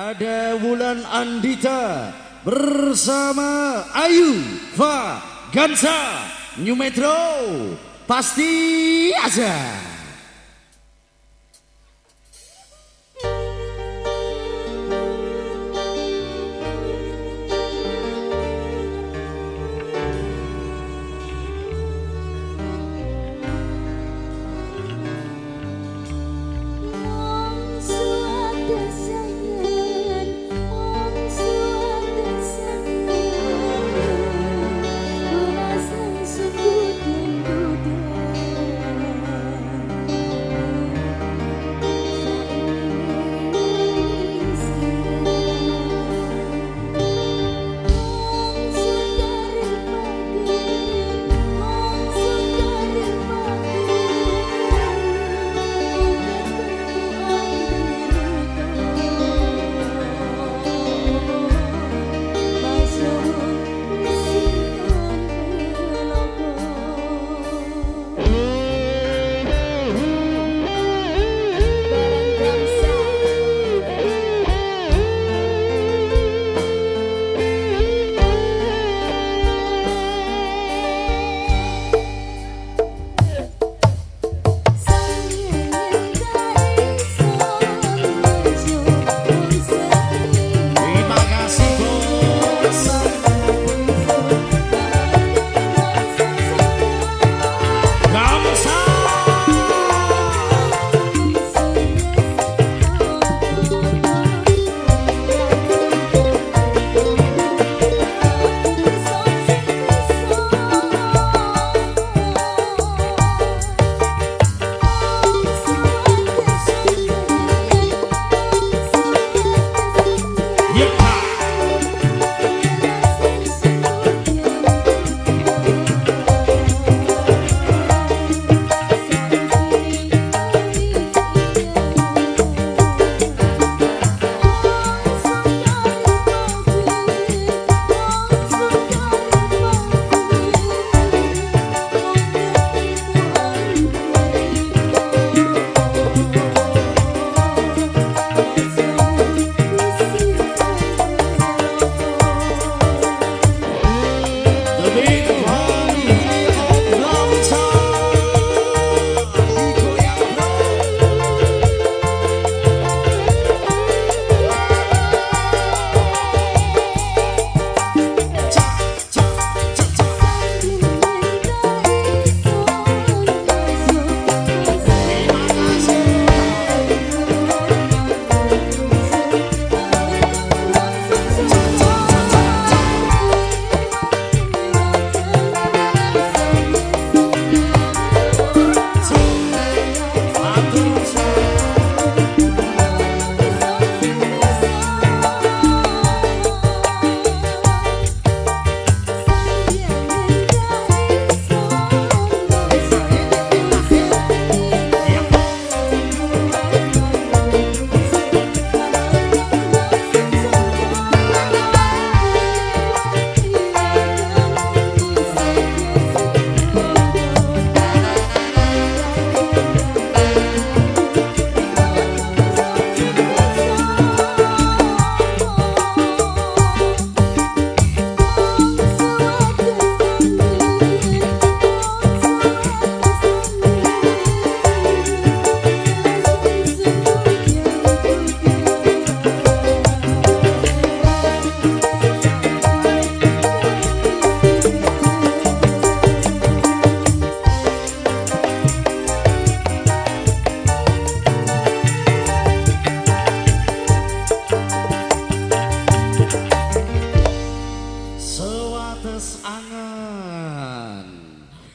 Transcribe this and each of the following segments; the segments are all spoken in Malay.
ada Wulan Andita bersama Ayu Va Gansa New Metro pasti aja.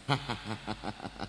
ha ha ha